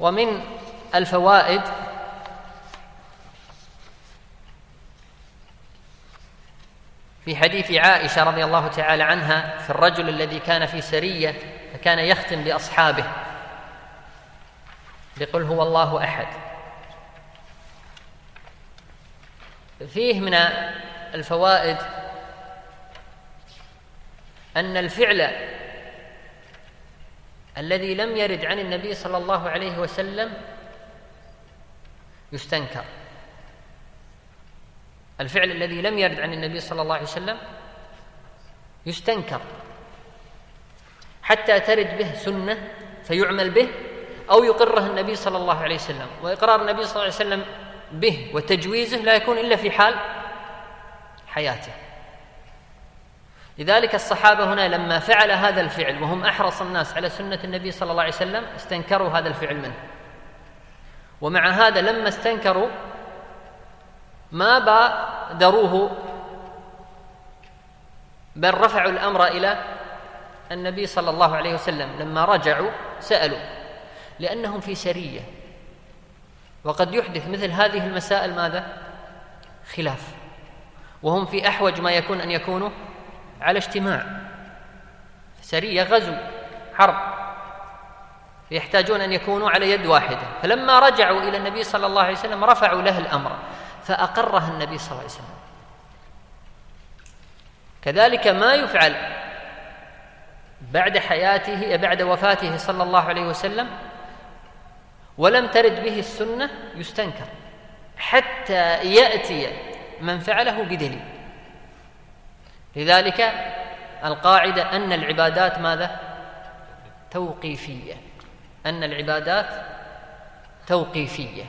ومن الفوائد في حديث عائشة رضي الله تعالى عنها في الرجل الذي كان في سرية فكان يختم بأصحابه. بقل هو الله أحد. فيه من الفوائد أن الفعل الذي لم يرد عن النبي صلى الله عليه وسلم يستنكر. الفعل الذي لم يرد عن النبي صلى الله عليه وسلم يستنكر. حتى ترد به سنة فيعمل به أو يقره النبي صلى الله عليه وسلم. وإقرار النبي صلى الله عليه وسلم به وتجويزه لا يكون إلا في حال حياته. لذلك الصحابة هنا لما فعل هذا الفعل وهم أحرص الناس على سنة النبي صلى الله عليه وسلم استنكروا هذا الفعل منه. ومع هذا لما استنكروا ما بادروه بل رفعوا الأمر إلى النبي صلى الله عليه وسلم. لما رجعوا سألوا لأنهم في سرية. وقد يحدث مثل هذه المسائل ماذا؟ خلاف. وهم في أحوج ما يكون أن يكونوا على اجتماع. سريه غزو حرب. يحتاجون أن يكونوا على يد واحدة. فلما رجعوا إلى النبي صلى الله عليه وسلم رفعوا له الأمر فاقره النبي صلى الله عليه وسلم. كذلك ما يفعل بعد حياته بعد وفاته صلى الله عليه وسلم ولم ترد به السنة يستنكر. حتى يأتي من فعله بدليل. لذلك القاعدة أن العبادات ماذا؟ توقيفية. أن العبادات توقيفية.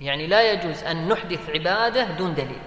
يعني لا يجوز أن نحدث عبادة دون دليل.